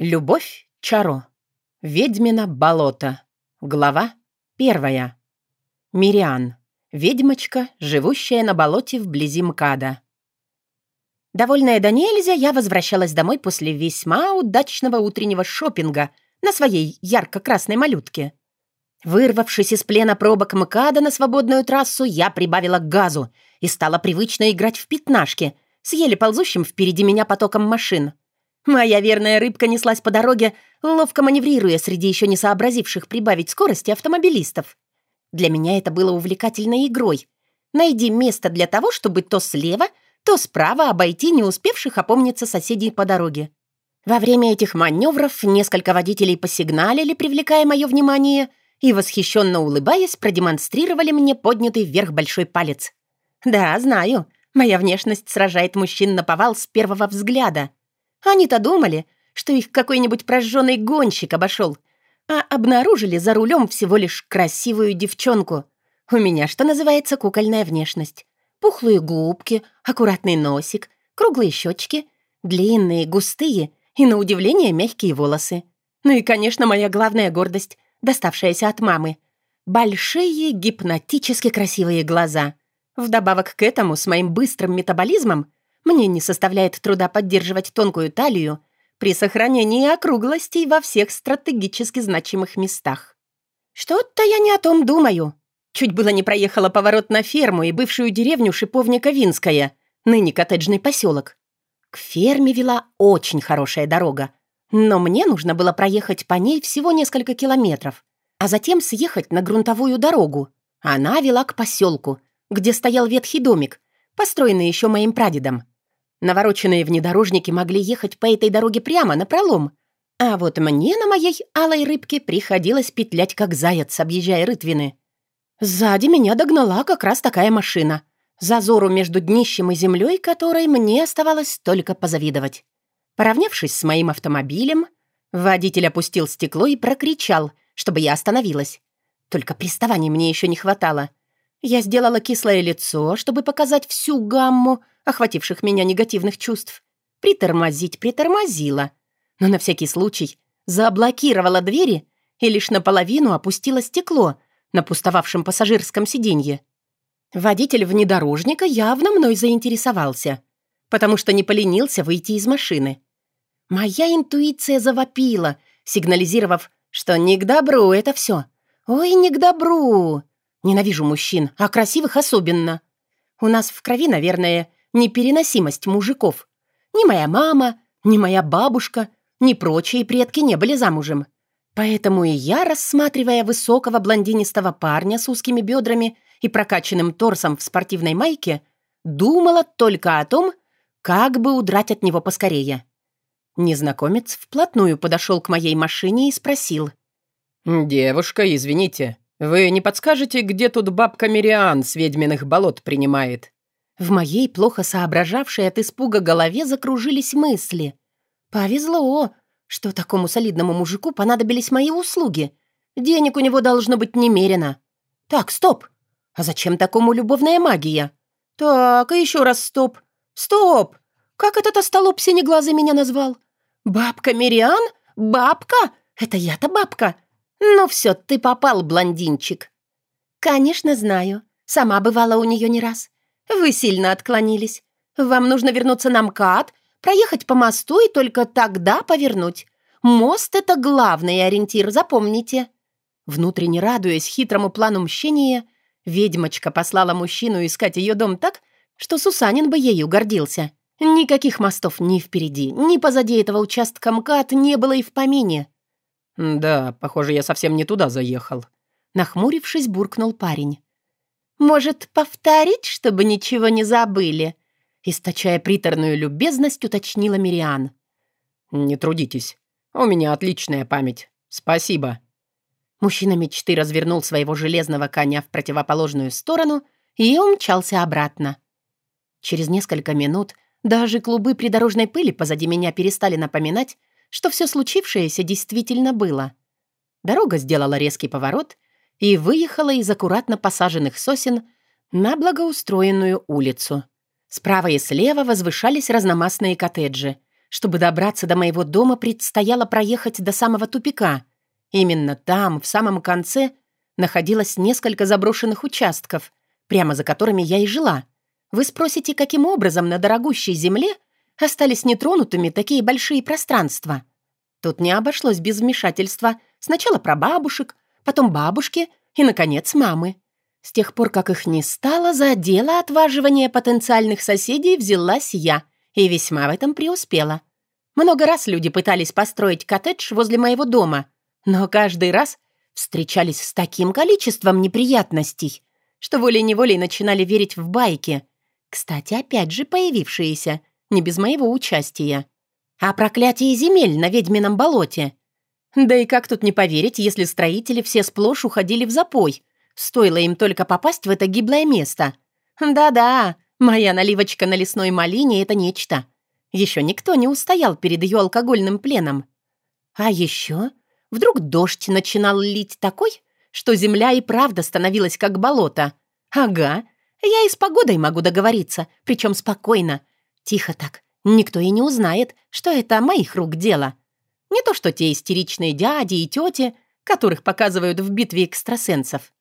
Любовь Чаро. Ведьмина болото. Глава первая. Мириан. Ведьмочка, живущая на болоте вблизи МКАДа. Довольная до нельзя, я возвращалась домой после весьма удачного утреннего шопинга на своей ярко-красной малютке. Вырвавшись из плена пробок МКАДа на свободную трассу, я прибавила газу и стала привычно играть в пятнашки с еле ползущим впереди меня потоком машин — Моя верная рыбка неслась по дороге, ловко маневрируя среди еще не сообразивших прибавить скорости автомобилистов. Для меня это было увлекательной игрой. Найди место для того, чтобы то слева, то справа обойти не успевших опомниться соседей по дороге. Во время этих маневров несколько водителей посигналили, привлекая мое внимание, и, восхищенно улыбаясь, продемонстрировали мне поднятый вверх большой палец. Да, знаю, моя внешность сражает мужчин на повал с первого взгляда — они-то думали, что их какой-нибудь прожженный гонщик обошел, а обнаружили за рулем всего лишь красивую девчонку. У меня, что называется, кукольная внешность. Пухлые губки, аккуратный носик, круглые щечки, длинные, густые и, на удивление, мягкие волосы. Ну и, конечно, моя главная гордость, доставшаяся от мамы. Большие, гипнотически красивые глаза. Вдобавок к этому, с моим быстрым метаболизмом, мне не составляет труда поддерживать тонкую талию при сохранении округлостей во всех стратегически значимых местах. Что-то я не о том думаю. Чуть было не проехала поворот на ферму и бывшую деревню Шиповника Винская, ныне коттеджный поселок. К ферме вела очень хорошая дорога, но мне нужно было проехать по ней всего несколько километров, а затем съехать на грунтовую дорогу. Она вела к поселку, где стоял ветхий домик, построенный еще моим прадедом. Навороченные внедорожники могли ехать по этой дороге прямо на пролом. А вот мне на моей алой рыбке приходилось петлять как заяц, объезжая рытвины. Сзади меня догнала как раз такая машина. Зазору между днищем и землей, которой мне оставалось только позавидовать. Поравнявшись с моим автомобилем, водитель опустил стекло и прокричал, чтобы я остановилась. Только приставаний мне еще не хватало. Я сделала кислое лицо, чтобы показать всю гамму охвативших меня негативных чувств. Притормозить притормозила, но на всякий случай заблокировала двери и лишь наполовину опустила стекло на пустовавшем пассажирском сиденье. Водитель внедорожника явно мной заинтересовался, потому что не поленился выйти из машины. Моя интуиция завопила, сигнализировав, что не к добру это все. Ой, не к добру. Ненавижу мужчин, а красивых особенно. У нас в крови, наверное, непереносимость мужиков. Ни моя мама, ни моя бабушка, ни прочие предки не были замужем. Поэтому и я, рассматривая высокого блондинистого парня с узкими бедрами и прокачанным торсом в спортивной майке, думала только о том, как бы удрать от него поскорее. Незнакомец вплотную подошел к моей машине и спросил. «Девушка, извините, вы не подскажете, где тут бабка Мириан с ведьминых болот принимает?» В моей плохо соображавшей от испуга голове закружились мысли. Повезло, что такому солидному мужику понадобились мои услуги. Денег у него должно быть немерено. Так, стоп. А зачем такому любовная магия? Так, и еще раз стоп. Стоп! Как этот остолоп синеглазый меня назвал? Бабка Мириан? Бабка? Это я-то бабка. Ну все, ты попал, блондинчик. Конечно, знаю. Сама бывала у нее не раз. Вы сильно отклонились. Вам нужно вернуться на МКАД, проехать по мосту и только тогда повернуть. Мост — это главный ориентир, запомните». Внутренне радуясь хитрому плану мщения, ведьмочка послала мужчину искать ее дом так, что Сусанин бы ею гордился. Никаких мостов ни впереди, ни позади этого участка МКАД не было и в помине. «Да, похоже, я совсем не туда заехал», — нахмурившись, буркнул парень. «Может, повторить, чтобы ничего не забыли?» Источая приторную любезность, уточнила Мириан. «Не трудитесь. У меня отличная память. Спасибо». Мужчина мечты развернул своего железного коня в противоположную сторону и умчался обратно. Через несколько минут даже клубы придорожной пыли позади меня перестали напоминать, что все случившееся действительно было. Дорога сделала резкий поворот, и выехала из аккуратно посаженных сосен на благоустроенную улицу. Справа и слева возвышались разномастные коттеджи, Чтобы добраться до моего дома, предстояло проехать до самого тупика. Именно там, в самом конце, находилось несколько заброшенных участков, прямо за которыми я и жила. Вы спросите, каким образом на дорогущей земле остались нетронутыми такие большие пространства? Тут не обошлось без вмешательства сначала про бабушек, потом бабушки и, наконец, мамы. С тех пор, как их не стало, за дело отваживания потенциальных соседей взялась я и весьма в этом преуспела. Много раз люди пытались построить коттедж возле моего дома, но каждый раз встречались с таким количеством неприятностей, что волей-неволей начинали верить в байки. Кстати, опять же появившиеся, не без моего участия. А проклятие земель на ведьмином болоте. Да и как тут не поверить, если строители все сплошь уходили в запой — Стоило им только попасть в это гиблое место. Да-да, моя наливочка на лесной малине — это нечто. Еще никто не устоял перед ее алкогольным пленом. А еще вдруг дождь начинал лить такой, что земля и правда становилась как болото. Ага, я и с погодой могу договориться, причем спокойно. Тихо так, никто и не узнает, что это моих рук дело. Не то что те истеричные дяди и тети, которых показывают в битве экстрасенсов.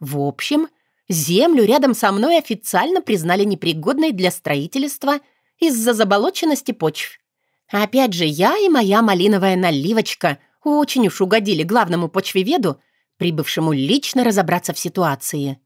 В общем, землю рядом со мной официально признали непригодной для строительства из-за заболоченности почв. Опять же, я и моя малиновая наливочка очень уж угодили главному почвеведу, прибывшему лично разобраться в ситуации.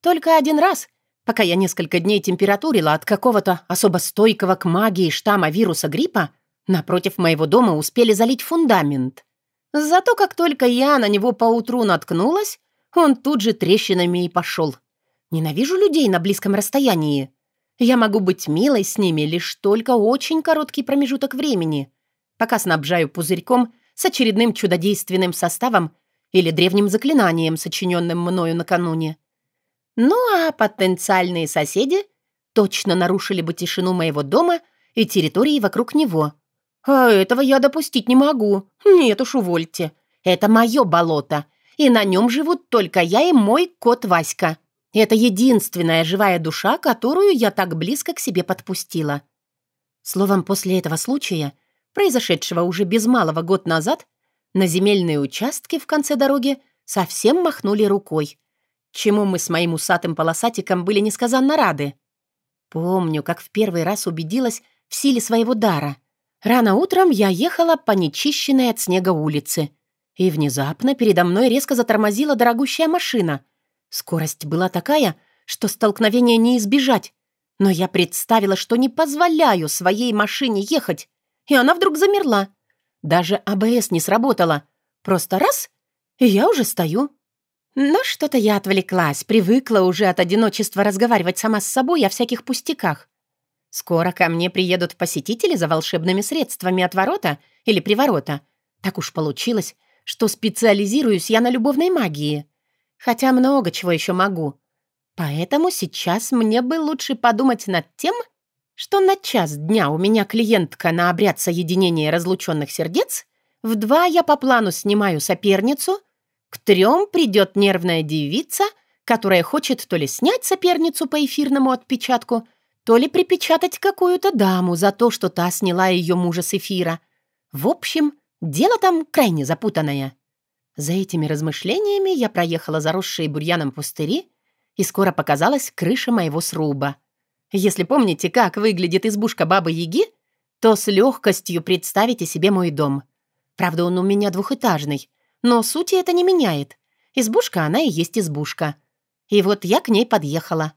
Только один раз, пока я несколько дней температурила от какого-то особо стойкого к магии штамма вируса гриппа, напротив моего дома успели залить фундамент. Зато как только я на него поутру наткнулась, он тут же трещинами и пошел. Ненавижу людей на близком расстоянии. Я могу быть милой с ними лишь только очень короткий промежуток времени, пока снабжаю пузырьком с очередным чудодейственным составом или древним заклинанием, сочиненным мною накануне. Ну а потенциальные соседи точно нарушили бы тишину моего дома и территории вокруг него. А этого я допустить не могу. Нет уж, увольте. Это мое болото, и на нем живут только я и мой кот Васька. Это единственная живая душа, которую я так близко к себе подпустила. Словом, после этого случая, произошедшего уже без малого год назад, на земельные участки в конце дороги совсем махнули рукой, чему мы с моим усатым полосатиком были несказанно рады. Помню, как в первый раз убедилась в силе своего дара. Рано утром я ехала по нечищенной от снега улице — и внезапно передо мной резко затормозила дорогущая машина. Скорость была такая, что столкновения не избежать. Но я представила, что не позволяю своей машине ехать, и она вдруг замерла. Даже АБС не сработала. Просто раз — и я уже стою. Но что-то я отвлеклась, привыкла уже от одиночества разговаривать сама с собой о всяких пустяках. Скоро ко мне приедут посетители за волшебными средствами от ворота или приворота. Так уж получилось, что специализируюсь я на любовной магии. Хотя много чего еще могу. Поэтому сейчас мне бы лучше подумать над тем, что на час дня у меня клиентка на обряд соединения разлученных сердец, в два я по плану снимаю соперницу, к трем придет нервная девица, которая хочет то ли снять соперницу по эфирному отпечатку, то ли припечатать какую-то даму за то, что та сняла ее мужа с эфира. В общем, Дело там крайне запутанное. За этими размышлениями я проехала заросшие бурьяном пустыри, и скоро показалась крыша моего сруба. Если помните, как выглядит избушка Бабы-Яги, то с легкостью представите себе мой дом. Правда, он у меня двухэтажный, но сути это не меняет. Избушка она и есть избушка. И вот я к ней подъехала.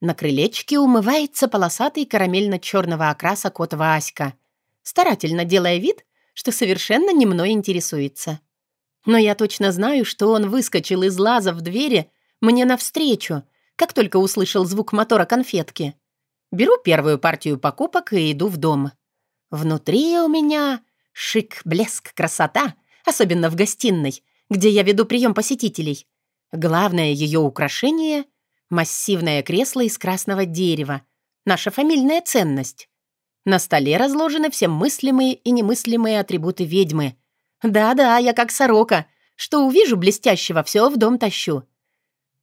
На крылечке умывается полосатый карамельно-черного окраса кот Васька, старательно делая вид, что совершенно не мной интересуется. Но я точно знаю, что он выскочил из лаза в двери мне навстречу, как только услышал звук мотора конфетки. Беру первую партию покупок и иду в дом. Внутри у меня шик, блеск, красота, особенно в гостиной, где я веду прием посетителей. Главное ее украшение — массивное кресло из красного дерева, наша фамильная ценность. На столе разложены все мыслимые и немыслимые атрибуты ведьмы. Да-да, я как сорока. Что увижу блестящего, все в дом тащу.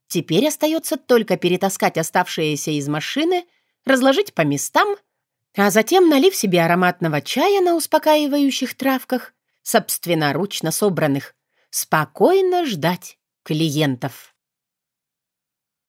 Теперь остается только перетаскать оставшиеся из машины, разложить по местам, А затем, налив себе ароматного чая на успокаивающих травках, собственноручно собранных, спокойно ждать клиентов.